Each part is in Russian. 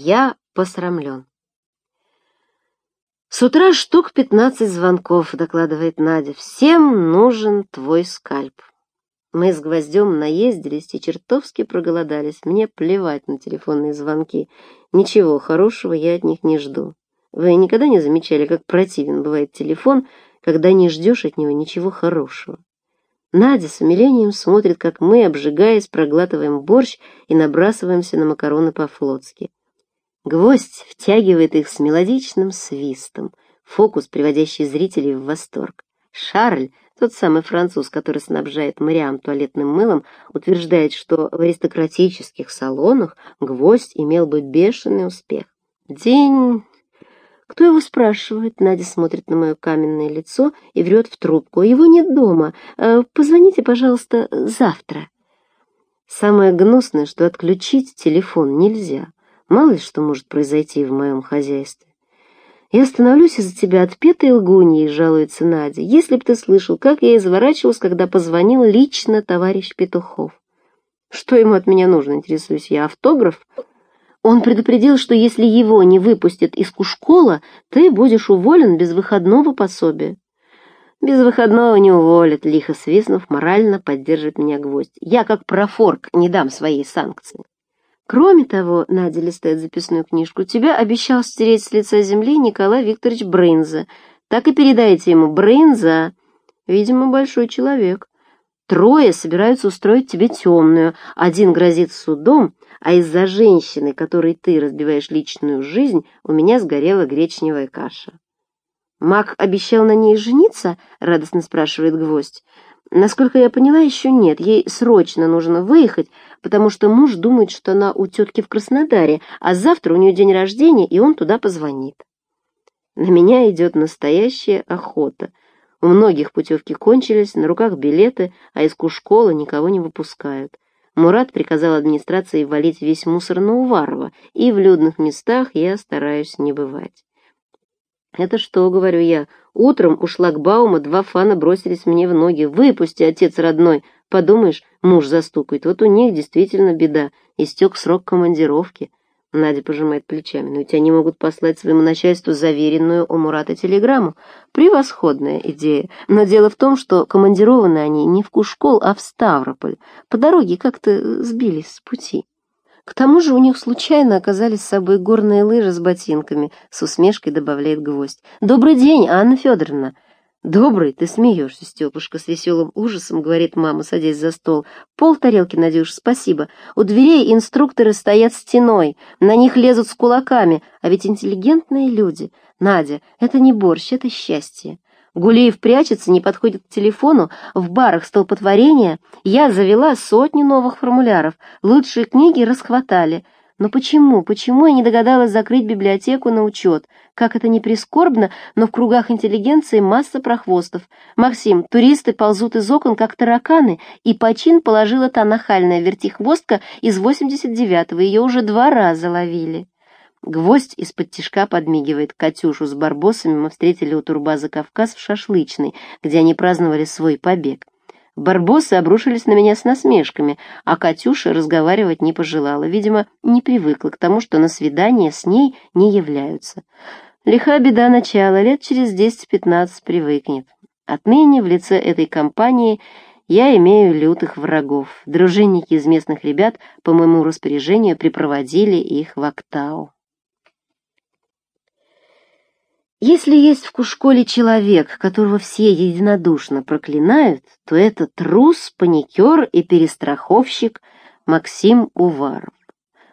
Я посрамлен. С утра штук пятнадцать звонков, докладывает Надя. Всем нужен твой скальп. Мы с Гвоздем наездились и чертовски проголодались. Мне плевать на телефонные звонки. Ничего хорошего я от них не жду. Вы никогда не замечали, как противен бывает телефон, когда не ждешь от него ничего хорошего? Надя с умилением смотрит, как мы, обжигаясь, проглатываем борщ и набрасываемся на макароны по-флотски. Гвоздь втягивает их с мелодичным свистом, фокус, приводящий зрителей в восторг. Шарль, тот самый француз, который снабжает Мариам туалетным мылом, утверждает, что в аристократических салонах гвоздь имел бы бешеный успех. День кто его спрашивает? Надя смотрит на мое каменное лицо и врет в трубку. Его нет дома. Э, позвоните, пожалуйста, завтра. Самое гнусное, что отключить телефон нельзя. Мало ли что может произойти в моем хозяйстве. Я становлюсь из-за тебя отпетой лгуньей, жалуется Надя. Если б ты слышал, как я изворачивалась, когда позвонил лично товарищ Петухов. Что ему от меня нужно, интересуюсь я, автограф? Он предупредил, что если его не выпустят из кушкола, ты будешь уволен без выходного пособия. Без выходного не уволят, лихо свистнув, морально поддержит меня гвоздь. Я, как профорк, не дам своей санкции. Кроме того, Надя листает записную книжку, тебя обещал стереть с лица земли Николай Викторович Брынза. Так и передайте ему, Брынза, видимо, большой человек. Трое собираются устроить тебе темную, один грозит судом, а из-за женщины, которой ты разбиваешь личную жизнь, у меня сгорела гречневая каша. «Мак обещал на ней жениться?» — радостно спрашивает гвоздь. «Насколько я поняла, еще нет. Ей срочно нужно выехать, потому что муж думает, что она у тетки в Краснодаре, а завтра у нее день рождения, и он туда позвонит». На меня идет настоящая охота. У многих путевки кончились, на руках билеты, а из кушкола никого не выпускают. Мурат приказал администрации валить весь мусор на Уварова, и в людных местах я стараюсь не бывать. «Это что?» — говорю я. «Утром у шлагбаума два фана бросились мне в ноги. Выпусти, отец родной!» Подумаешь, муж застукает. Вот у них действительно беда. Истек срок командировки. Надя пожимает плечами. Но ведь они могут послать своему начальству заверенную у Мурата телеграмму. Превосходная идея. Но дело в том, что командированы они не в Кушкол, а в Ставрополь. По дороге как-то сбились с пути. К тому же у них случайно оказались с собой горные лыжи с ботинками, с усмешкой добавляет гвоздь. «Добрый день, Анна Федоровна!» «Добрый, ты смеешься, Степушка, с веселым ужасом», — говорит мама, садясь за стол. «Пол тарелки, Надюш, спасибо. У дверей инструкторы стоят стеной, на них лезут с кулаками, а ведь интеллигентные люди. Надя, это не борщ, это счастье». Гулеев прячется, не подходит к телефону, в барах столпотворения. Я завела сотню новых формуляров, лучшие книги расхватали — но почему, почему я не догадалась закрыть библиотеку на учет? Как это не прискорбно, но в кругах интеллигенции масса прохвостов. Максим, туристы ползут из окон, как тараканы, и почин положила та нахальная вертихвостка из 89-го, ее уже два раза ловили. Гвоздь из-под тишка подмигивает Катюшу с барбосами мы встретили у турбаза «Кавказ» в Шашлычной, где они праздновали свой побег. Барбосы обрушились на меня с насмешками, а Катюша разговаривать не пожелала, видимо, не привыкла к тому, что на свидание с ней не являются. Лиха беда начала, лет через 10-15 привыкнет. Отныне в лице этой компании я имею лютых врагов. Дружинники из местных ребят по моему распоряжению припроводили их в Актау. Если есть в Кушколе человек, которого все единодушно проклинают, то это трус, паникер и перестраховщик Максим Уваров.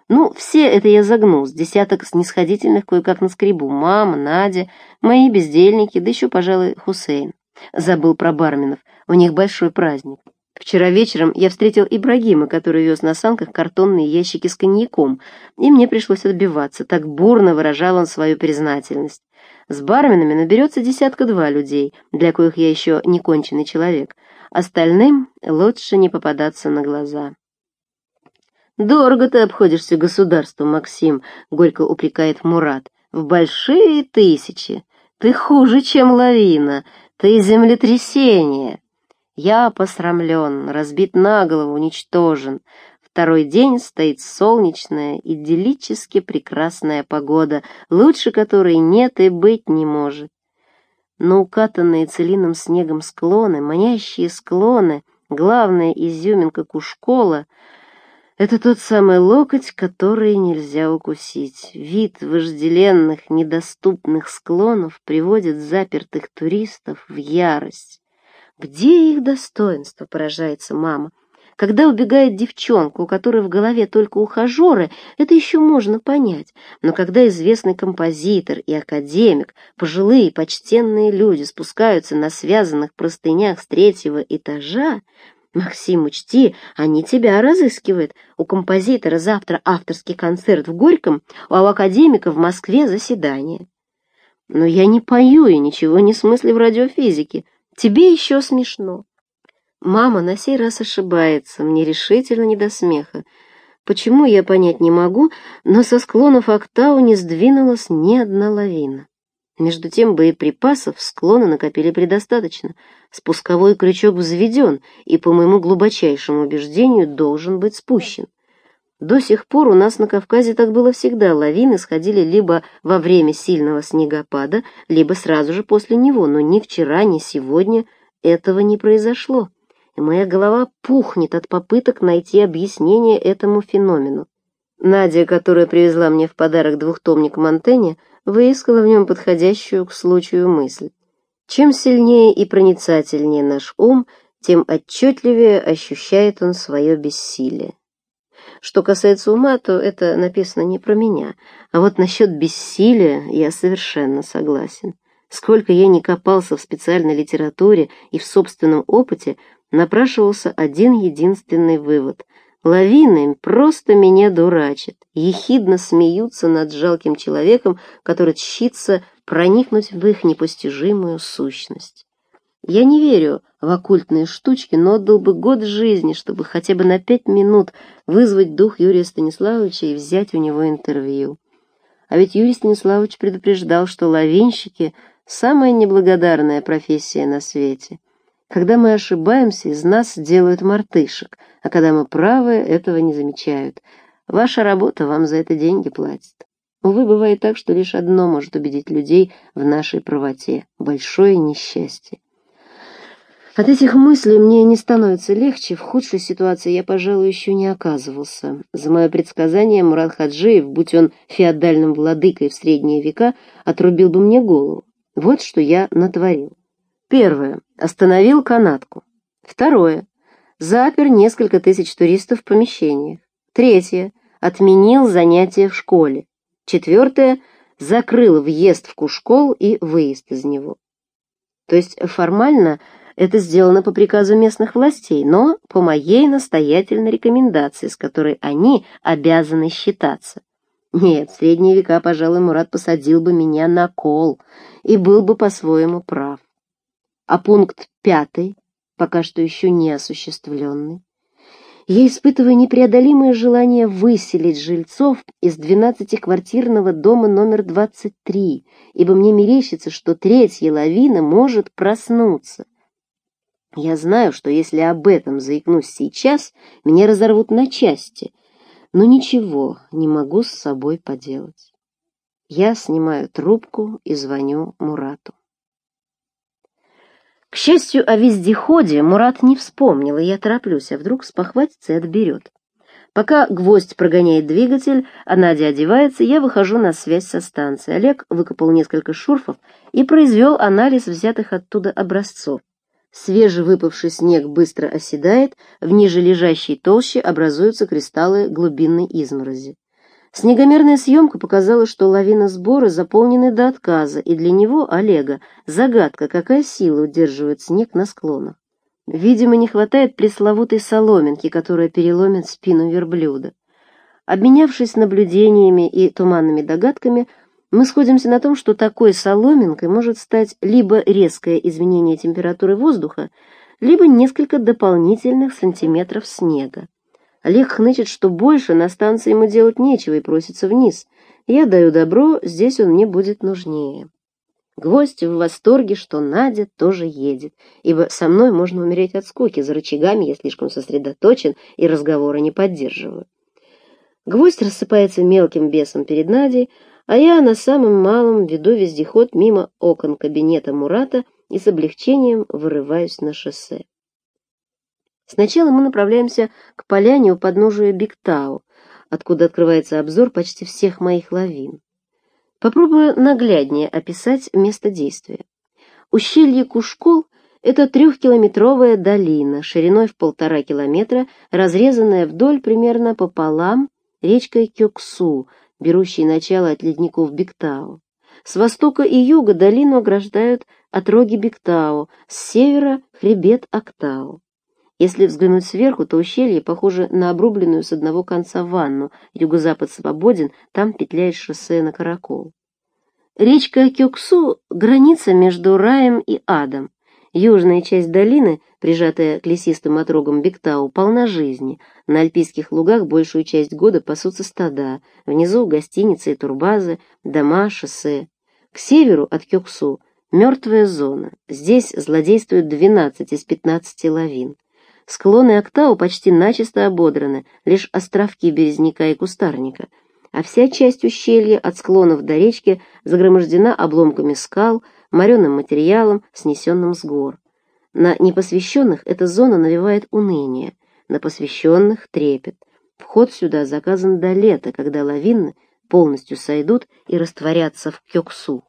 Ну, все это я загнул, с десяток снисходительных кое-как на скребу. Мама, Надя, мои бездельники, да еще, пожалуй, Хусейн. Забыл про барменов, у них большой праздник. Вчера вечером я встретил Ибрагима, который вез на санках картонные ящики с коньяком, и мне пришлось отбиваться, так бурно выражал он свою признательность. С барменами наберется десятка-два людей, для коих я еще не конченый человек. Остальным лучше не попадаться на глаза. «Дорого ты обходишься государству, Максим», — горько упрекает Мурат. «В большие тысячи. Ты хуже, чем лавина. Ты землетрясение». Я посрамлен, разбит на голову, уничтожен. Второй день стоит солнечная, идиллически прекрасная погода, лучше которой нет и быть не может. Но укатанные целиным снегом склоны, манящие склоны, главная изюминка Кушкола — это тот самый локоть, который нельзя укусить. Вид вожделенных, недоступных склонов приводит запертых туристов в ярость. Где их достоинство, поражается мама. Когда убегает девчонка, у которой в голове только ухажеры, это еще можно понять. Но когда известный композитор и академик, пожилые почтенные люди спускаются на связанных простынях с третьего этажа, «Максим, учти, они тебя разыскивают. У композитора завтра авторский концерт в Горьком, а у академика в Москве заседание». «Но я не пою и ничего не смысле в радиофизике. Тебе еще смешно». Мама на сей раз ошибается, мне решительно не до смеха. Почему, я понять не могу, но со склонов Октау не сдвинулась ни одна лавина. Между тем боеприпасов склоны накопили предостаточно. Спусковой крючок взведен и, по моему глубочайшему убеждению, должен быть спущен. До сих пор у нас на Кавказе так было всегда. Лавины сходили либо во время сильного снегопада, либо сразу же после него, но ни вчера, ни сегодня этого не произошло. И моя голова пухнет от попыток найти объяснение этому феномену. Надя, которая привезла мне в подарок двухтомник Монтэне, выискала в нем подходящую к случаю мысль. Чем сильнее и проницательнее наш ум, тем отчетливее ощущает он свое бессилие. Что касается ума, то это написано не про меня, а вот насчет бессилия я совершенно согласен. Сколько я не копался в специальной литературе и в собственном опыте, напрашивался один единственный вывод — Лавины просто меня дурачат, ехидно смеются над жалким человеком, который тщится проникнуть в их непостижимую сущность. Я не верю в оккультные штучки, но отдал бы год жизни, чтобы хотя бы на пять минут вызвать дух Юрия Станиславовича и взять у него интервью. А ведь Юрий Станиславович предупреждал, что лавинщики — самая неблагодарная профессия на свете. Когда мы ошибаемся, из нас делают мартышек, а когда мы правы, этого не замечают. Ваша работа вам за это деньги платит. Увы, бывает так, что лишь одно может убедить людей в нашей правоте — большое несчастье. От этих мыслей мне не становится легче, в худшей ситуации я, пожалуй, еще не оказывался. За мое предсказание Мурат Хаджиев, будь он феодальным владыкой в средние века, отрубил бы мне голову. Вот что я натворил. Первое. Остановил канатку. Второе. Запер несколько тысяч туристов в помещениях. Третье. Отменил занятия в школе. Четвертое. Закрыл въезд в Кушкол и выезд из него. То есть формально это сделано по приказу местных властей, но по моей настоятельной рекомендации, с которой они обязаны считаться. Нет, в средние века, пожалуй, Мурат посадил бы меня на кол и был бы по-своему прав а пункт пятый, пока что еще не осуществленный, я испытываю непреодолимое желание выселить жильцов из двенадцатиквартирного дома номер 23, ибо мне мерещится, что третья лавина может проснуться. Я знаю, что если об этом заикнусь сейчас, меня разорвут на части, но ничего не могу с собой поделать. Я снимаю трубку и звоню Мурату. К счастью, о вездеходе Мурат не вспомнил, и я тороплюсь, а вдруг спохватится и отберет. Пока гвоздь прогоняет двигатель, а Надя одевается, я выхожу на связь со станцией. Олег выкопал несколько шурфов и произвел анализ взятых оттуда образцов. Свежевыпавший снег быстро оседает, в ниже лежащей толще образуются кристаллы глубинной изморози. Снегомерная съемка показала, что лавина сбора заполнены до отказа, и для него, Олега, загадка, какая сила удерживает снег на склонах. Видимо, не хватает пресловутой соломинки, которая переломит спину верблюда. Обменявшись наблюдениями и туманными догадками, мы сходимся на том, что такой соломинкой может стать либо резкое изменение температуры воздуха, либо несколько дополнительных сантиметров снега. Олег хнычет, что больше на станции ему делать нечего и просится вниз. Я даю добро, здесь он мне будет нужнее. Гвоздь в восторге, что Надя тоже едет, ибо со мной можно умереть от скуки, за рычагами я слишком сосредоточен и разговора не поддерживаю. Гвоздь рассыпается мелким бесом перед Надей, а я на самом малом веду вездеход мимо окон кабинета Мурата и с облегчением вырываюсь на шоссе. Сначала мы направляемся к поляне у подножия Биктау, откуда открывается обзор почти всех моих лавин. Попробую нагляднее описать место действия. Ущелье Кушкол — это трехкилометровая долина, шириной в полтора километра, разрезанная вдоль примерно пополам речкой Кёксу, берущей начало от ледников Биктау. С востока и юга долину ограждают отроги Биктау, с севера — хребет Актау. Если взглянуть сверху, то ущелье похоже на обрубленную с одного конца ванну. Юго-запад свободен, там петляет шоссе на Каракол. Речка Кёксу — граница между раем и адом. Южная часть долины, прижатая к лесистым отрогам Бектау, полна жизни. На альпийских лугах большую часть года пасутся стада. Внизу гостиницы и турбазы, дома, шоссе. К северу от Кёксу — мертвая зона. Здесь злодействуют 12 из 15 лавин. Склоны Октау почти начисто ободраны, лишь островки березняка и кустарника, а вся часть ущелья от склонов до речки загромождена обломками скал, мореным материалом, снесенным с гор. На непосвященных эта зона навевает уныние, на посвященных — трепет. Вход сюда заказан до лета, когда лавины полностью сойдут и растворятся в Кёксу.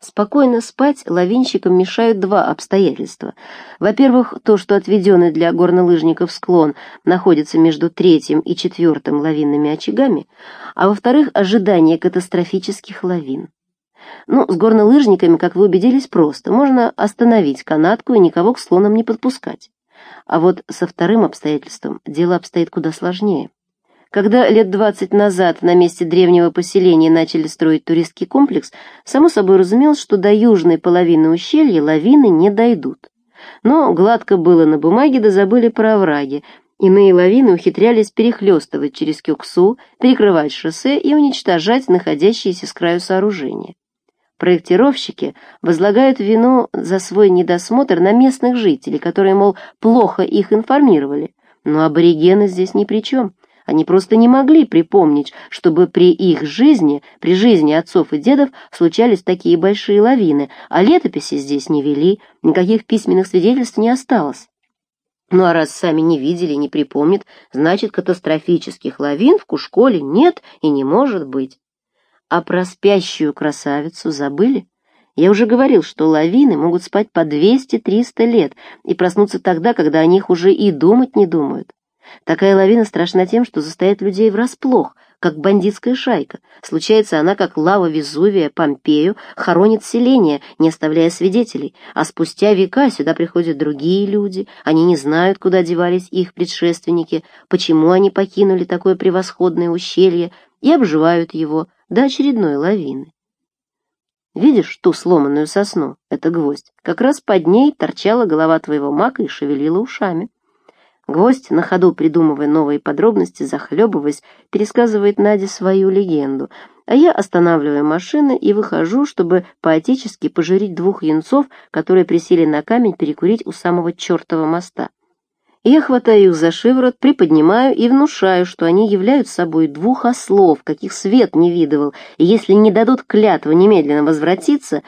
Спокойно спать лавинщикам мешают два обстоятельства. Во-первых, то, что отведенный для горнолыжников склон находится между третьим и четвертым лавинными очагами, а во-вторых, ожидание катастрофических лавин. Ну, с горнолыжниками, как вы убедились, просто. Можно остановить канатку и никого к склонам не подпускать. А вот со вторым обстоятельством дело обстоит куда сложнее. Когда лет двадцать назад на месте древнего поселения начали строить туристский комплекс, само собой разумелось, что до южной половины ущелья лавины не дойдут. Но гладко было на бумаге, да забыли про овраги. Иные лавины ухитрялись перехлестывать через Кюксу, перекрывать шоссе и уничтожать находящиеся с краю сооружения. Проектировщики возлагают вину за свой недосмотр на местных жителей, которые, мол, плохо их информировали. Но аборигены здесь ни при чем. Они просто не могли припомнить, чтобы при их жизни, при жизни отцов и дедов, случались такие большие лавины, а летописи здесь не вели, никаких письменных свидетельств не осталось. Ну а раз сами не видели, не припомнят, значит, катастрофических лавин в Кушколе нет и не может быть. А про спящую красавицу забыли? Я уже говорил, что лавины могут спать по 200-300 лет и проснуться тогда, когда о них уже и думать не думают. Такая лавина страшна тем, что заставит людей врасплох, как бандитская шайка. Случается она, как лава Везувия, Помпею, хоронит селение, не оставляя свидетелей, а спустя века сюда приходят другие люди, они не знают, куда девались их предшественники, почему они покинули такое превосходное ущелье и обживают его до очередной лавины. Видишь ту сломанную сосну? Это гвоздь. Как раз под ней торчала голова твоего мака и шевелила ушами. Гвоздь, на ходу придумывая новые подробности, захлебываясь, пересказывает Наде свою легенду, а я останавливаю машину и выхожу, чтобы поотечески пожурить двух юнцов, которые присели на камень перекурить у самого чертова моста. Я хватаю их за шиворот, приподнимаю и внушаю, что они являются собой двух ослов, каких свет не видывал, и если не дадут клятву немедленно возвратиться,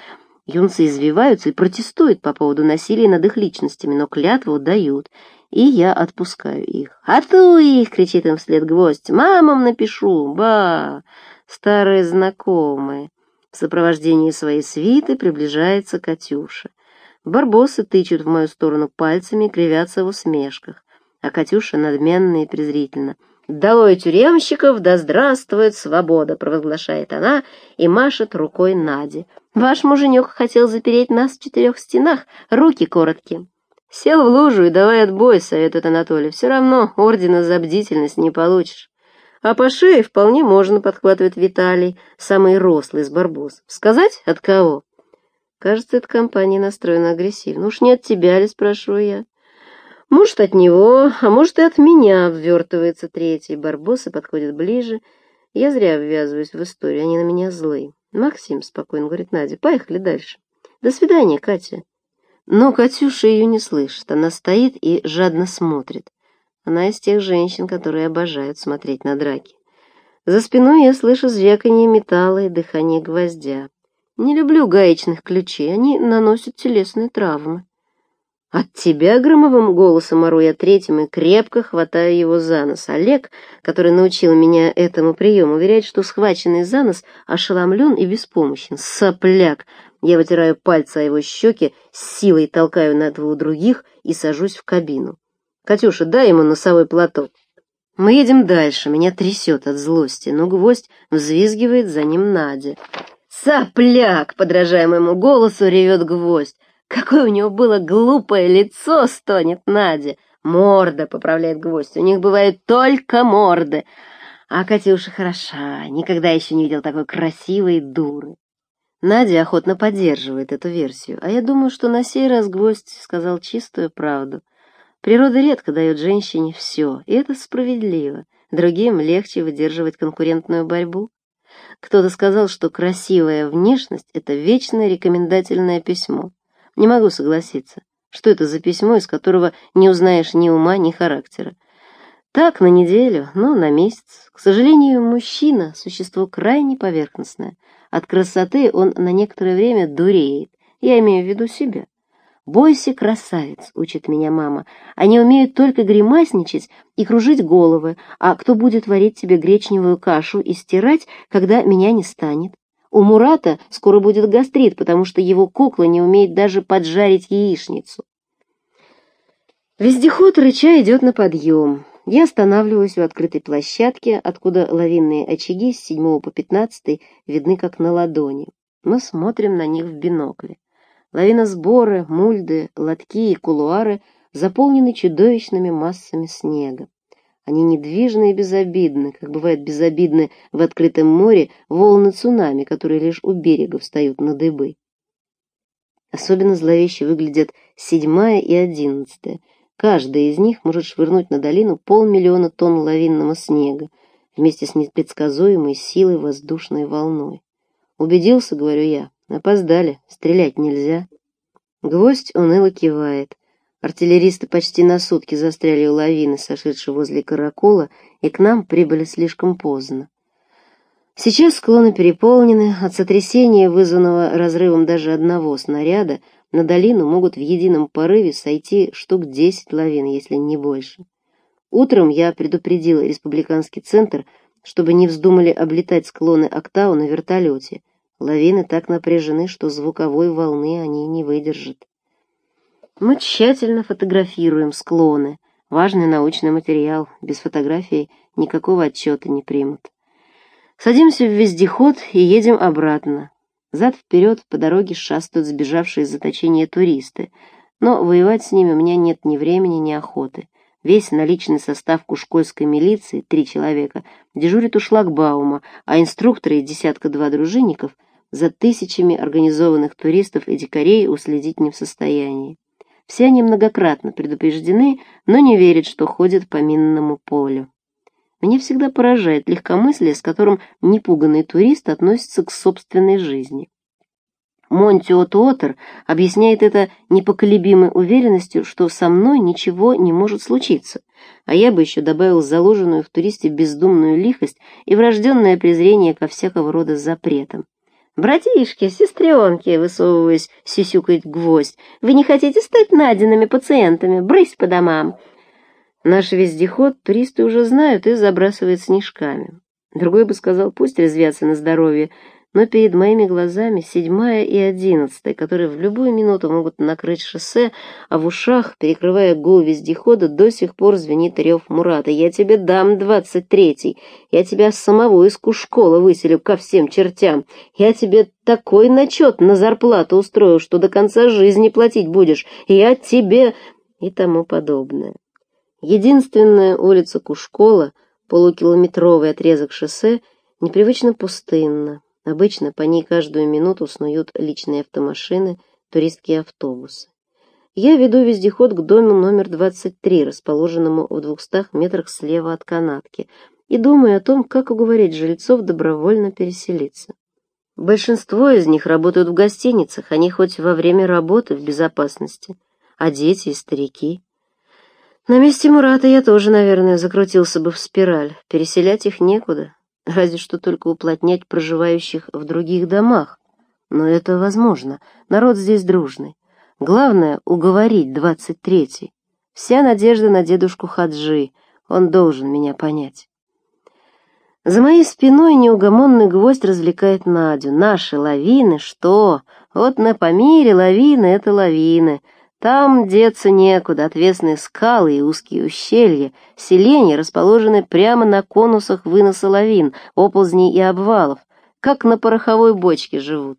юнцы извиваются и протестуют по поводу насилия над их личностями, но клятву дают — и я отпускаю их. «А ту их!» — кричит им вслед гвоздь. «Мамам напишу! Ба!» Старые знакомые. В сопровождении своей свиты приближается Катюша. Барбосы тычут в мою сторону пальцами и кривятся в усмешках, а Катюша надменно и презрительно. «Долой тюремщиков, да здравствует свобода!» — провозглашает она и машет рукой Наде. «Ваш муженек хотел запереть нас в четырех стенах, руки короткие». Сел в лужу и давай отбой, советует Анатолий. Все равно ордена за бдительность не получишь. А по шее вполне можно, подхватывает Виталий, самый рослый из барбос. Сказать от кого? Кажется, эта компания настроена агрессивно. Уж не от тебя ли, спрашиваю я. Может, от него, а может, и от меня, ввертывается третий. Барбосы подходят ближе. Я зря ввязываюсь в историю, они на меня злые. «Максим», — спокойно говорит Надя, — «поехали дальше». «До свидания, Катя». Но Катюша ее не слышит, она стоит и жадно смотрит. Она из тех женщин, которые обожают смотреть на драки. За спиной я слышу звяканье металла и дыхание гвоздя. Не люблю гаечных ключей, они наносят телесные травмы. От тебя, громовым голосом ору я третьим и крепко хватаю его за нос. Олег, который научил меня этому приему, уверяет, что схваченный за нос ошеломлен и беспомощен. Сопляк! Я вытираю пальцы о его щеки, силой толкаю на двух других и сажусь в кабину. «Катюша, дай ему носовой платок». Мы едем дальше, меня трясет от злости, но гвоздь взвизгивает за ним Надя. «Сопляк!» — подражая моему голосу, ревет гвоздь. «Какое у него было глупое лицо!» — стонет Надя. «Морда!» — поправляет гвоздь. «У них бывают только морды!» А Катюша хороша, никогда еще не видел такой красивой дуры. Надя охотно поддерживает эту версию, а я думаю, что на сей раз гвоздь сказал чистую правду. Природа редко дает женщине все, и это справедливо. Другим легче выдерживать конкурентную борьбу. Кто-то сказал, что красивая внешность — это вечное рекомендательное письмо. Не могу согласиться. Что это за письмо, из которого не узнаешь ни ума, ни характера? Так, на неделю, но на месяц. К сожалению, мужчина — существо крайне поверхностное — от красоты он на некоторое время дуреет. Я имею в виду себя. «Бойся, красавец», — учит меня мама. «Они умеют только гримасничать и кружить головы, а кто будет варить тебе гречневую кашу и стирать, когда меня не станет? У Мурата скоро будет гастрит, потому что его кукла не умеет даже поджарить яичницу». Вездеход рыча идет на подъем. Я останавливаюсь у открытой площадки, откуда лавинные очаги с 7 по 15 видны как на ладони. Мы смотрим на них в бинокле. Лавиносборы, мульды, лотки и кулуары заполнены чудовищными массами снега. Они недвижны и безобидны, как бывает безобидны в открытом море волны цунами, которые лишь у берега встают на дыбы. Особенно зловеще выглядят седьмая и одиннадцатая, Каждая из них может швырнуть на долину полмиллиона тонн лавинного снега вместе с непредсказуемой силой воздушной волной. Убедился, говорю я, опоздали, стрелять нельзя. Гвоздь уныло кивает. Артиллеристы почти на сутки застряли у лавины, сошедшей возле каракола, и к нам прибыли слишком поздно. Сейчас склоны переполнены, от сотрясения, вызванного разрывом даже одного снаряда, на долину могут в едином порыве сойти штук десять лавин, если не больше. Утром я предупредил республиканский центр, чтобы не вздумали облетать склоны Октау на вертолете. Лавины так напряжены, что звуковой волны они не выдержат. Мы тщательно фотографируем склоны. Важный научный материал. Без фотографий никакого отчета не примут. Садимся в вездеход и едем обратно. Зад-вперед по дороге шастают сбежавшие из заточения туристы, но воевать с ними у меня нет ни времени, ни охоты. Весь наличный состав кушкольской милиции, три человека, дежурит у шлагбаума, а инструкторы и десятка-два дружинников за тысячами организованных туристов и дикарей уследить не в состоянии. Все они многократно предупреждены, но не верят, что ходят по минному полю. Меня всегда поражает легкомыслие, с которым непуганный турист относится к собственной жизни. Монтио Туотер объясняет это непоколебимой уверенностью, что со мной ничего не может случиться, а я бы еще добавил заложенную в туристе бездумную лихость и врожденное презрение ко всякого рода запретам. «Братишки, сестренки!» — высовываясь, сисюкает гвоздь. «Вы не хотите стать Надиными пациентами? Брысь по домам!» Наш вездеход туристы уже знают и забрасывают снежками. Другой бы сказал, пусть резвятся на здоровье, но перед моими глазами седьмая и одиннадцатая, которые в любую минуту могут накрыть шоссе, а в ушах, перекрывая гул вездехода, до сих пор звенит рев Мурата. «Я тебе дам двадцать третий! Я тебя самого из кушкола выселю ко всем чертям! Я тебе такой начет на зарплату устрою, что до конца жизни платить будешь! Я тебе...» и тому подобное. Единственная улица Кушкола, полукилометровый отрезок шоссе, непривычно пустынна. Обычно по ней каждую минуту снуют личные автомашины, туристские автобусы. Я веду вездеход к дому номер 23, расположенному в двухстах метрах слева от канатки, и думаю о том, как уговорить жильцов добровольно переселиться. Большинство из них работают в гостиницах, они хоть во время работы в безопасности, а дети и старики. На месте Мурата я тоже, наверное, закрутился бы в спираль. Переселять их некуда, разве что только уплотнять проживающих в других домах. Но это возможно, народ здесь дружный. Главное — уговорить двадцать третий. Вся надежда на дедушку Хаджи, он должен меня понять. За моей спиной неугомонный гвоздь развлекает Надю. Наши лавины, что? Вот на Памире лавины — это лавины. Там деться некуда, отвесные скалы и узкие ущелья. Селения расположены прямо на конусах выноса лавин, оползней и обвалов. Как на пороховой бочке живут.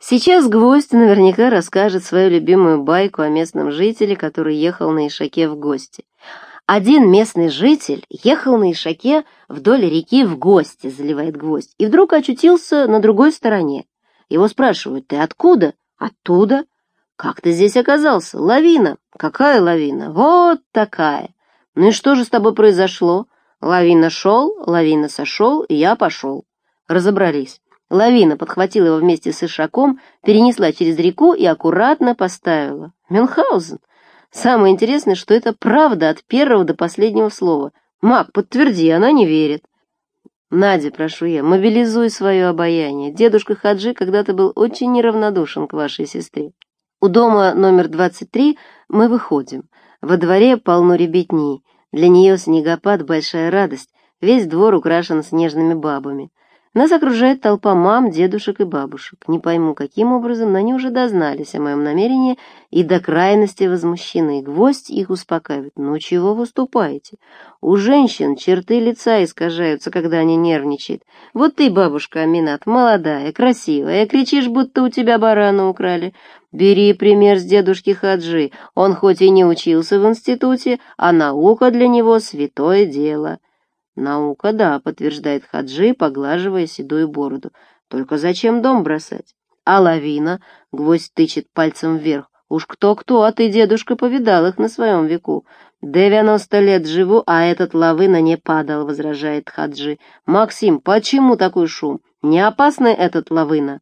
Сейчас гвоздь наверняка расскажет свою любимую байку о местном жителе, который ехал на Ишаке в гости. Один местный житель ехал на Ишаке вдоль реки в гости, заливает гвоздь, и вдруг очутился на другой стороне. Его спрашивают, ты откуда? Оттуда. Как ты здесь оказался? Лавина. Какая лавина? Вот такая. Ну и что же с тобой произошло? Лавина шел, лавина сошел, и я пошел. Разобрались. Лавина подхватила его вместе с Ишаком, перенесла через реку и аккуратно поставила. Мюнхгаузен. Самое интересное, что это правда от первого до последнего слова. Мак, подтверди, она не верит. Надя, прошу я, мобилизуй свое обаяние. Дедушка Хаджи когда-то был очень неравнодушен к вашей сестре. У дома номер 23 мы выходим. Во дворе полно ребятни. Для нее снегопад — большая радость. Весь двор украшен снежными бабами. Нас окружает толпа мам, дедушек и бабушек. Не пойму, каким образом, но они уже дознались о моем намерении и до крайности возмущены. Гвоздь их успокаивает. «Ну чего выступаете? У женщин черты лица искажаются, когда они нервничают. Вот ты, бабушка Аминат, молодая, красивая, кричишь, будто у тебя барана украли. Бери пример с дедушки Хаджи. Он хоть и не учился в институте, а наука для него — святое дело». «Наука, да», — подтверждает Хаджи, поглаживая седую бороду. «Только зачем дом бросать?» «А лавина?» — гвоздь тычет пальцем вверх. «Уж кто-кто, а ты, дедушка, повидал их на своем веку. Девяносто лет живу, а этот лавина не падал», — возражает Хаджи. «Максим, почему такой шум? Не опасный этот лавина?»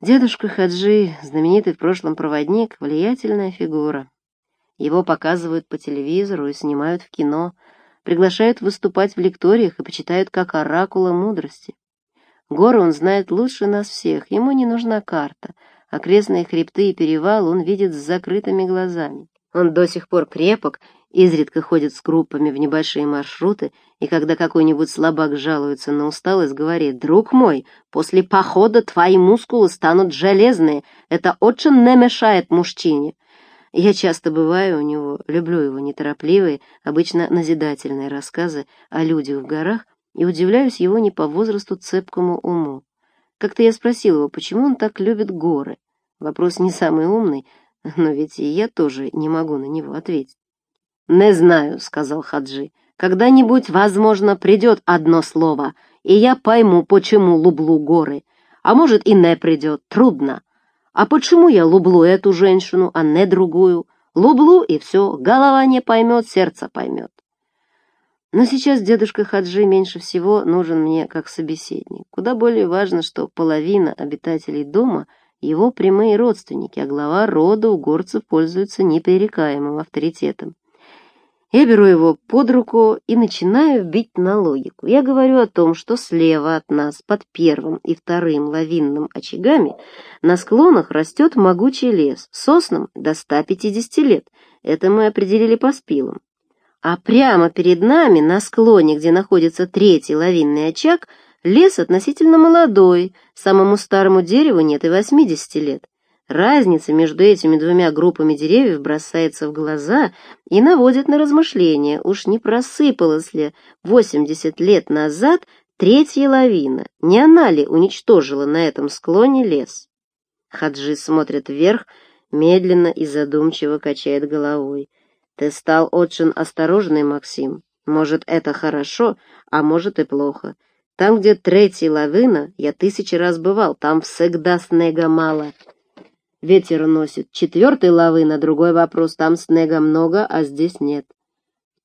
Дедушка Хаджи, знаменитый в прошлом проводник, влиятельная фигура. Его показывают по телевизору и снимают в кино — приглашают выступать в лекториях и почитают как оракула мудрости. Горы он знает лучше нас всех, ему не нужна карта. Окрестные хребты и перевал он видит с закрытыми глазами. Он до сих пор крепок, изредка ходит с группами в небольшие маршруты, и когда какой-нибудь слабак жалуется на усталость, говорит, «Друг мой, после похода твои мускулы станут железные, это очень не мешает мужчине». Я часто бываю у него, люблю его неторопливые, обычно назидательные рассказы о людях в горах и удивляюсь его не по возрасту цепкому уму. Как-то я спросил его, почему он так любит горы. Вопрос не самый умный, но ведь и я тоже не могу на него ответить. «Не знаю», — сказал Хаджи. «Когда-нибудь, возможно, придет одно слово, и я пойму, почему люблю горы. А может, и не придет, трудно. А почему я люблю эту женщину, а не другую? Люблю, и все, голова не поймет, сердце поймет. Но сейчас дедушка Хаджи меньше всего нужен мне как собеседник. Куда более важно, что половина обитателей дома — его прямые родственники, а глава рода у горцев пользуется непререкаемым авторитетом. Я беру его под руку и начинаю бить на логику. Я говорю о том, что слева от нас, под первым и вторым лавинным очагами, на склонах растет могучий лес, соснам до 150 лет. Это мы определили по спилам. А прямо перед нами, на склоне, где находится третий лавинный очаг, лес относительно молодой, самому старому дереву нет и 80 лет. Разница между этими двумя группами деревьев бросается в глаза и наводит на размышления, уж не просыпалась ли 80 лет назад третья лавина, не она ли уничтожила на этом склоне лес? Хаджи смотрит вверх, медленно и задумчиво качает головой. «Ты стал очень осторожный, Максим. Может, это хорошо, а может и плохо. Там, где третья лавина, я тысячи раз бывал, там всегда снега мало». Ветер носит. Четвертый лавы на другой вопрос. Там снега много, а здесь нет.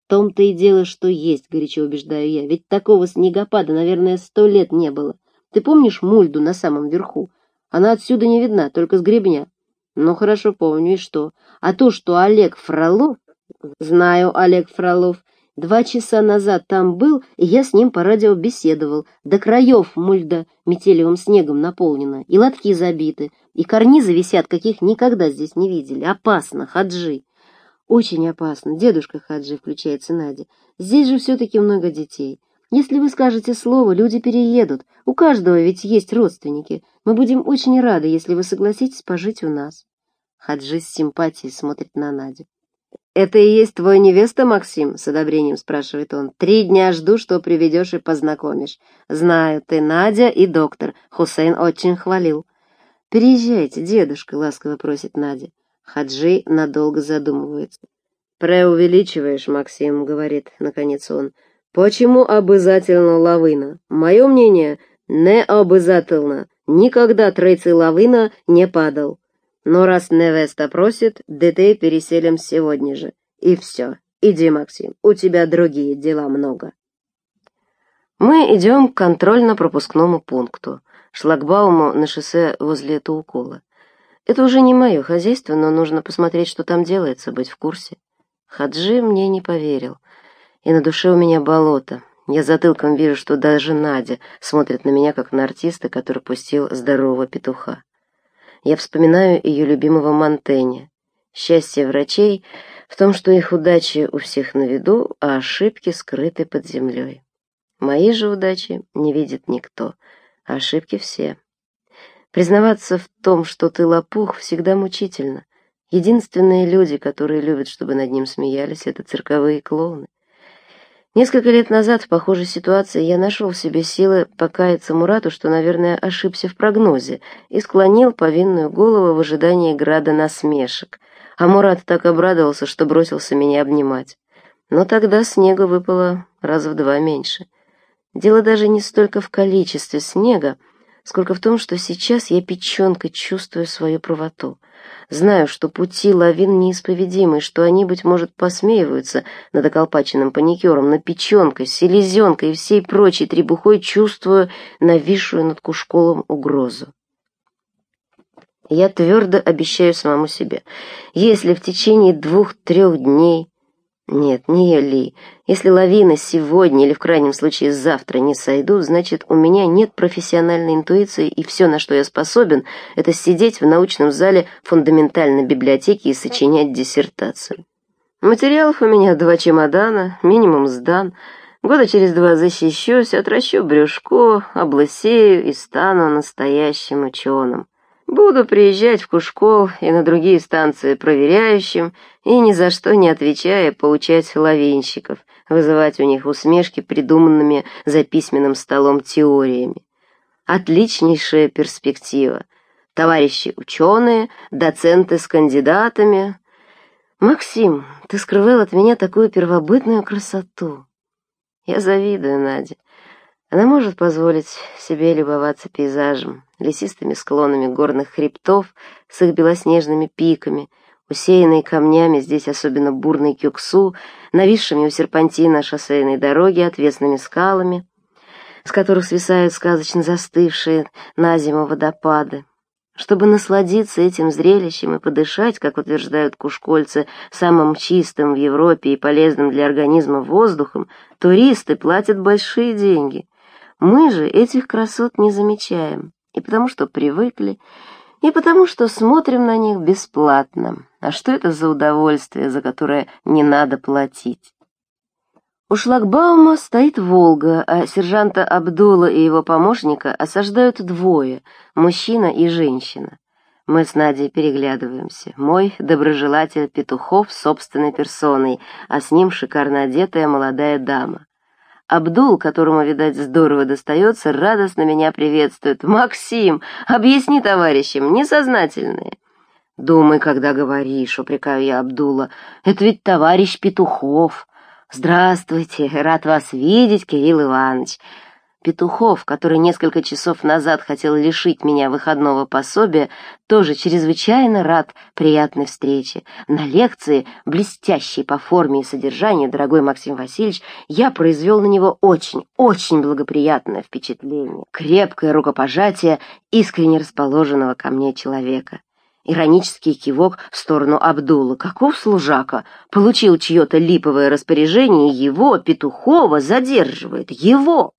В том-то и дело, что есть, горячо убеждаю я. Ведь такого снегопада, наверное, сто лет не было. Ты помнишь мульду на самом верху? Она отсюда не видна, только с гребня. Ну, хорошо помню, и что? А то, что Олег Фролов... Знаю, Олег Фролов. Два часа назад там был, и я с ним по радио беседовал. До краев мульда метелевым снегом наполнена, и лотки забиты, и карнизы висят, каких никогда здесь не видели. Опасно, Хаджи. Очень опасно, дедушка Хаджи, включается Надя. Здесь же все-таки много детей. Если вы скажете слово, люди переедут. У каждого ведь есть родственники. Мы будем очень рады, если вы согласитесь пожить у нас. Хаджи с симпатией смотрит на Надю. «Это и есть твой невеста, Максим?» — с одобрением спрашивает он. «Три дня жду, что приведешь и познакомишь. Знаю, ты Надя и доктор. Хусейн очень хвалил». «Переезжайте, дедушка», — ласково просит Надя. Хаджи надолго задумывается. «Преувеличиваешь, Максим», — говорит, наконец он. «Почему обязательно лавина? Мое мнение, не обязательно. Никогда третий лавина не падал. Но раз невеста просит, детей переселим сегодня же. И все. Иди, Максим, у тебя другие дела много». Мы идем к контрольно-пропускному пункту, шлагбауму на шоссе возле Таукола. Это уже не мое хозяйство, но нужно посмотреть, что там делается, быть в курсе. Хаджи мне не поверил. И на душе у меня болото. Я затылком вижу, что даже Надя смотрит на меня, как на артиста, который пустил здорового петуха. Я вспоминаю ее любимого Монтэня. Счастье врачей в том, что их удачи у всех на виду, а ошибки скрыты под землей. Мои же удачи не видит никто, ошибки все. Признаваться в том, что ты лопух, всегда мучительно. Единственные люди, которые любят, чтобы над ним смеялись, это цирковые клоуны. Несколько лет назад в похожей ситуации я нашел в себе силы покаяться Мурату, что, наверное, ошибся в прогнозе, и склонил повинную голову в ожидании града насмешек. А Мурат так обрадовался, что бросился меня обнимать. Но тогда снега выпало раза в два меньше. Дело даже не столько в количестве снега, сколько в том, что сейчас я печенкой чувствую свою правоту. Знаю, что пути лавин неисповедимы, что они, быть может, посмеиваются над околпаченным паникером, но печенкой, селезенкой и всей прочей требухой чувствую нависшую над кушколом угрозу. Я твердо обещаю самому себе, если в течение двух-трех дней нет, не Ли. Если лавины сегодня или в крайнем случае завтра не сойдут, значит, у меня нет профессиональной интуиции, и все, на что я способен, это сидеть в научном зале фундаментальной библиотеки и сочинять диссертацию. Материалов у меня два чемодана, минимум сдан. Года через два защищусь, отращу брюшко, облысею и стану настоящим ученым. Буду приезжать в Кушкол и на другие станции проверяющим, и ни за что не отвечая поучать лавинщиков, вызывать у них усмешки придуманными за письменным столом теориями. Отличнейшая перспектива. Товарищи ученые, доценты с кандидатами. Максим, ты скрывал от меня такую первобытную красоту. Я завидую Наде. Она может позволить себе любоваться пейзажем, лесистыми склонами горных хребтов с их белоснежными пиками, усеянной камнями, здесь особенно бурной кюксу, нависшими у серпантина шоссейной дороги отвесными скалами, с которых свисают сказочно застывшие на зиму водопады. Чтобы насладиться этим зрелищем и подышать, как утверждают кушкольцы, самым чистым в Европе и полезным для организма воздухом, туристы платят большие деньги. Мы же этих красот не замечаем, и потому что привыкли, и потому что смотрим на них бесплатно. А что это за удовольствие, за которое не надо платить? У шлагбаума стоит «Волга», а сержанта Абдула и его помощника осаждают двое — мужчина и женщина. Мы с Надей переглядываемся. Мой доброжелатель Петухов собственной персоной, а с ним шикарно одетая молодая дама. Абдул, которому, видать, здорово достается, радостно меня приветствует. «Максим, объясни товарищам, несознательные». «Думай, когда говоришь», — упрекаю я Абдула. «Это ведь товарищ Петухов». «Здравствуйте, рад вас видеть, Кирилл Иванович». Петухов, который несколько часов назад хотел лишить меня выходного пособия, тоже чрезвычайно рад приятной встрече. На лекции, блестящей по форме и содержанию, дорогой Максим Васильевич, я произвел на него очень, очень благоприятное впечатление. Крепкое рукопожатие искренне расположенного ко мне человека. Иронический кивок в сторону Абдула. Каков служака? Получил чье-то липовое распоряжение, его, Петухова, задерживает. Его!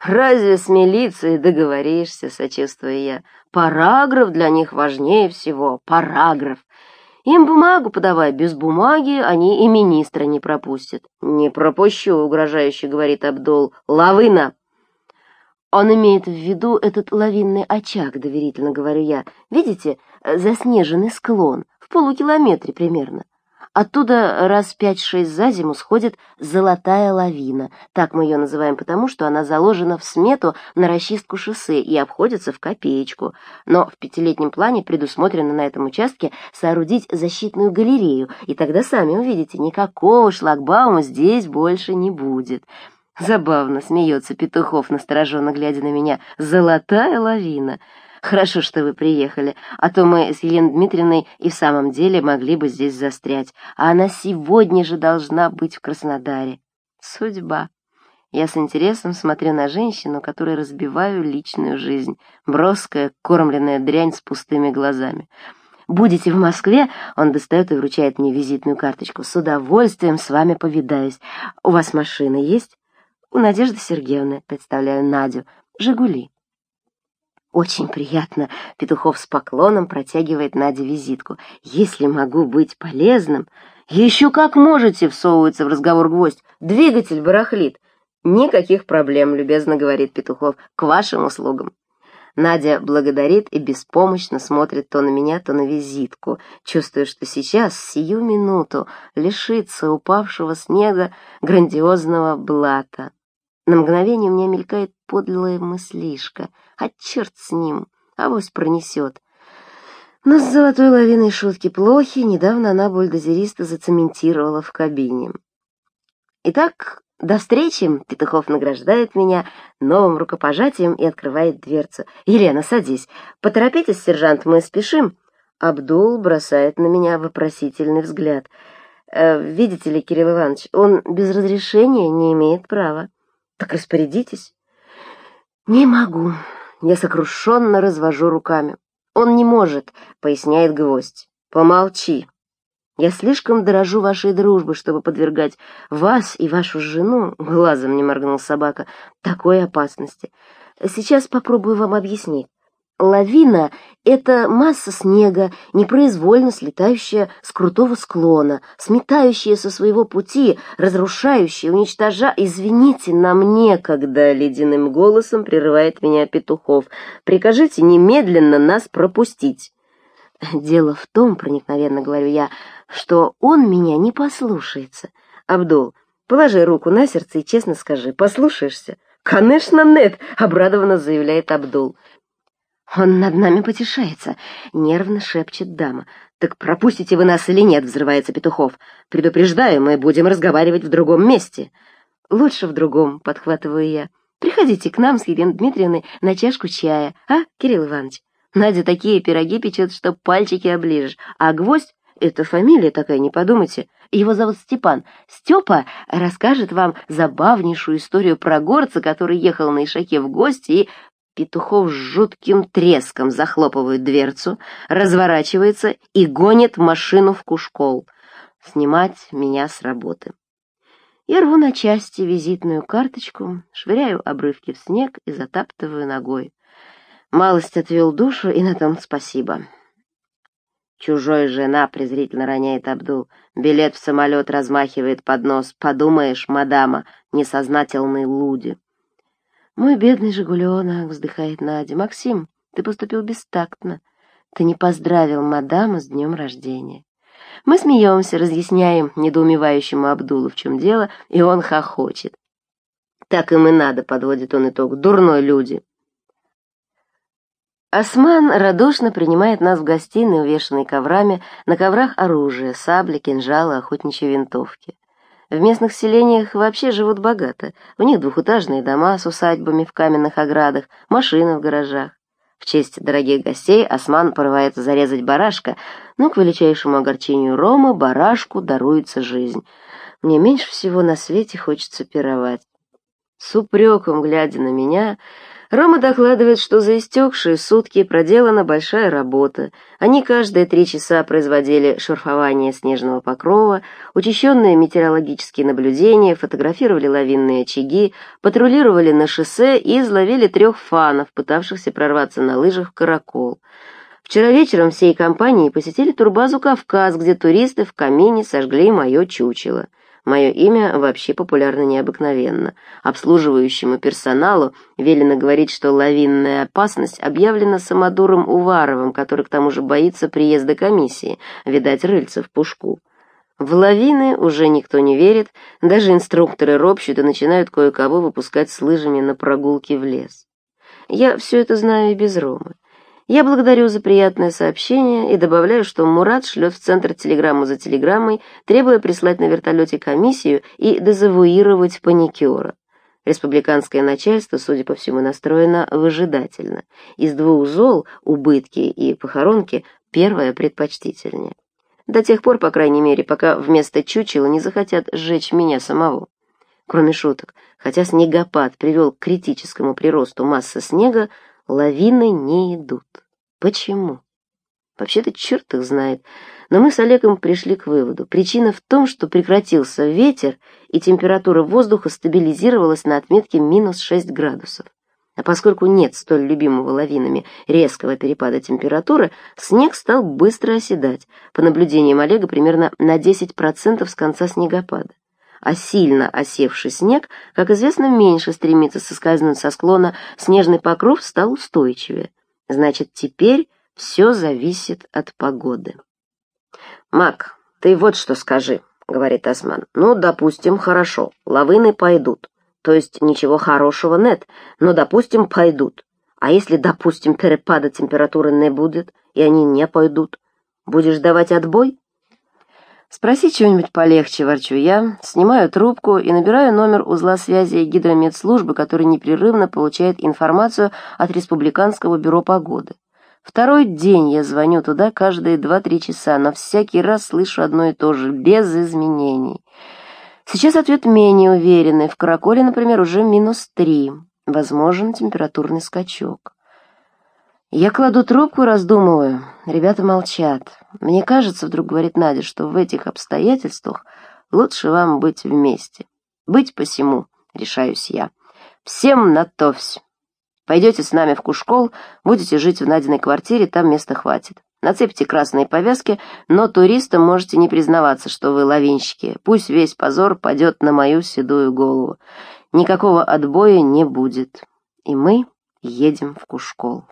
«Разве с милицией договоришься?» — сочувствую я. «Параграф для них важнее всего. Параграф. Им бумагу подавай, без бумаги они и министра не пропустят». «Не пропущу», — угрожающе говорит Абдул. «Лавына!» Он имеет в виду этот лавинный очаг, доверительно говорю я. Видите, заснеженный склон, в полукилометре примерно. Оттуда раз пять-шесть за зиму сходит золотая лавина. Так мы ее называем потому, что она заложена в смету на расчистку шоссе и обходится в копеечку. Но в пятилетнем плане предусмотрено на этом участке соорудить защитную галерею, и тогда сами увидите, никакого шлагбаума здесь больше не будет. Забавно смеется Петухов, настороженно глядя на меня. «Золотая лавина!» Хорошо, что вы приехали, а то мы с Еленой Дмитриевной и в самом деле могли бы здесь застрять, а она сегодня же должна быть в Краснодаре. Судьба. Я с интересом смотрю на женщину, которой разбиваю личную жизнь, броская, кормленная дрянь с пустыми глазами. Будете в Москве, он достает и вручает мне визитную карточку. С удовольствием с вами повидаюсь. У вас машина есть? У Надежды Сергеевны, представляю Надю. «Жигули». «Очень приятно», — Петухов с поклоном протягивает Наде визитку. «Если могу быть полезным...» «Еще как можете», — всовывается в разговор гвоздь. «Двигатель барахлит». «Никаких проблем», — любезно говорит Петухов. «К вашим услугам». Надя благодарит и беспомощно смотрит то на меня, то на визитку, чувствуя, что сейчас, сию минуту, лишится упавшего снега грандиозного блата. На мгновение у меня мелькает подлая мыслишка. А черт с ним, авось пронесет. Но с золотой лавиной шутки плохи, недавно она бульдозериста зацементировала в кабине. Итак, до встречи, Петухов награждает меня новым рукопожатием и открывает дверцу. Елена, садись. Поторопитесь, сержант, мы спешим. Абдул бросает на меня вопросительный взгляд. «Э, видите ли, Кирилл Иванович, он без разрешения не имеет права. Так распорядитесь. Не могу. Я сокрушенно развожу руками. Он не может, поясняет гвоздь. Помолчи. Я слишком дорожу вашей дружбой, чтобы подвергать вас и вашу жену, глазом не моргнул собака, такой опасности. Сейчас попробую вам объяснить. Лавина — это масса снега, непроизвольно слетающая с крутого склона, сметающая со своего пути, разрушающая, уничтожа... Извините, нам некогда, — ледяным голосом прерывает меня Петухов. Прикажите немедленно нас пропустить. Дело в том, проникновенно говорю я, что он меня не послушается. Абдул, положи руку на сердце и честно скажи, послушаешься? «Конечно, нет!» — обрадованно заявляет Абдул. «Он над нами потешается», — нервно шепчет дама. «Так пропустите вы нас или нет?» — взрывается Петухов. «Предупреждаю, мы будем разговаривать в другом месте». «Лучше в другом», — подхватываю я. «Приходите к нам с Еленой Дмитриевной на чашку чая, а, Кирилл Иванович? Надя такие пироги печет, что пальчики оближешь, а гвоздь — это фамилия такая, не подумайте. Его зовут Степан. Степа расскажет вам забавнейшую историю про горца, который ехал на Ишаке в гости и Петухов с жутким треском захлопывает дверцу, разворачивается и гонит машину в Кушкол. Снимать меня с работы. Я рву на части визитную карточку, швыряю обрывки в снег и затаптываю ногой. Малость отвел душу, и на том спасибо. Чужой жена презрительно роняет Абдул. Билет в самолет размахивает под нос. Подумаешь, мадама, несознательный луди. «Мой бедный Жигуленок», — вздыхает Надя. «Максим, ты поступил бестактно. Ты не поздравил мадаму с днем рождения». Мы смеемся, разъясняем недоумевающему Абдулу, в чем дело, и он хохочет. «Так им и надо», — подводит он итог, — «дурной люди». Осман радушно принимает нас в гостиной, увешанной коврами, на коврах оружие, сабли, кинжалы, охотничьи винтовки. В местных селениях вообще живут богато. У них двухэтажные дома с усадьбами в каменных оградах, машины в гаражах. В честь дорогих гостей Осман порывается зарезать барашка, но к величайшему огорчению Рома барашку даруется жизнь. Мне меньше всего на свете хочется пировать. С упреком, глядя на меня, Рома докладывает, что за истекшие сутки проделана большая работа. Они каждые три часа производили шурфование снежного покрова, учащенные метеорологические наблюдения, фотографировали лавинные очаги, патрулировали на шоссе и изловили трех фанов, пытавшихся прорваться на лыжах в Каракол. Вчера вечером всей компанией посетили турбазу «Кавказ», где туристы в камине сожгли мое чучело. Мое имя вообще популярно необыкновенно. Обслуживающему персоналу велено говорить, что лавинная опасность объявлена самодуром Уваровым, который к тому же боится приезда комиссии, видать, рыльца в пушку. В лавины уже никто не верит, даже инструкторы ропщут и начинают кое-кого выпускать с лыжами на прогулки в лес. Я все это знаю и без Ромы. Я благодарю за приятное сообщение и добавляю, что Мурат шлет в центр телеграмму за телеграммой, требуя прислать на вертолете комиссию и дезавуировать паникера. Республиканское начальство, судя по всему, настроено выжидательно. Из двух зол, убытки и похоронки, первое предпочтительнее. До тех пор, по крайней мере, пока вместо чучела не захотят сжечь меня самого. Кроме шуток, хотя снегопад привел к критическому приросту массы снега, лавины не идут. Почему? Вообще-то черт их знает, но мы с Олегом пришли к выводу. Причина в том, что прекратился ветер, и температура воздуха стабилизировалась на отметке минус 6 градусов. А поскольку нет столь любимого лавинами резкого перепада температуры, снег стал быстро оседать, по наблюдениям Олега примерно на 10% с конца снегопада а сильно осевший снег, как известно, меньше стремится соскользнуть со склона, снежный покров стал устойчивее. Значит, теперь все зависит от погоды. «Мак, ты вот что скажи», — говорит Осман. «Ну, допустим, хорошо, лавины пойдут. То есть ничего хорошего нет, но, допустим, пойдут. А если, допустим, перепада температуры не будет, и они не пойдут, будешь давать отбой?» «Спроси что-нибудь полегче», — ворчу я, снимаю трубку и набираю номер узла связи гидрометслужбы, который непрерывно получает информацию от Республиканского бюро погоды. Второй день я звоню туда каждые два-три часа, но всякий раз слышу одно и то же, без изменений. Сейчас ответ менее уверенный. В Караколе, например, уже минус три. Возможен температурный скачок. Я кладу трубку и раздумываю. Ребята молчат. Мне кажется, вдруг говорит Надя, что в этих обстоятельствах лучше вам быть вместе. Быть посему, решаюсь я. Всем на товсь. Пойдете с нами в Кушкол, будете жить в Надиной квартире, там места хватит. Нацепьте красные повязки, но туристам можете не признаваться, что вы лавинщики. Пусть весь позор падет на мою седую голову. Никакого отбоя не будет. И мы едем в Кушкол.